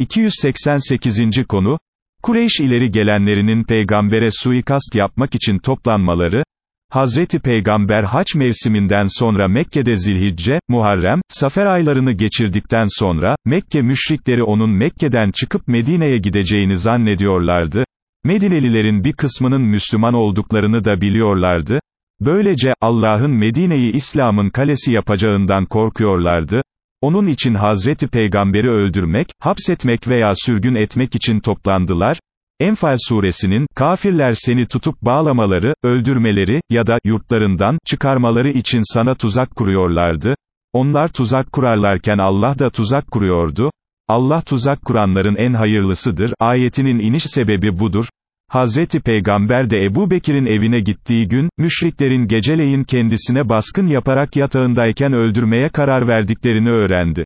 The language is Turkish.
288. konu, Kureyş ileri gelenlerinin peygambere suikast yapmak için toplanmaları, Hazreti Peygamber haç mevsiminden sonra Mekke'de Zilhicce, Muharrem, Safer aylarını geçirdikten sonra, Mekke müşrikleri onun Mekke'den çıkıp Medine'ye gideceğini zannediyorlardı. Medinelilerin bir kısmının Müslüman olduklarını da biliyorlardı. Böylece, Allah'ın Medine'yi İslam'ın kalesi yapacağından korkuyorlardı. Onun için Hazreti Peygamber'i öldürmek, hapsetmek veya sürgün etmek için toplandılar. Enfal suresinin, kafirler seni tutup bağlamaları, öldürmeleri ya da yurtlarından çıkarmaları için sana tuzak kuruyorlardı. Onlar tuzak kurarlarken Allah da tuzak kuruyordu. Allah tuzak kuranların en hayırlısıdır. Ayetinin iniş sebebi budur. Hazreti Peygamber de Ebu Bekir'in evine gittiği gün, müşriklerin geceleyin kendisine baskın yaparak yatağındayken öldürmeye karar verdiklerini öğrendi.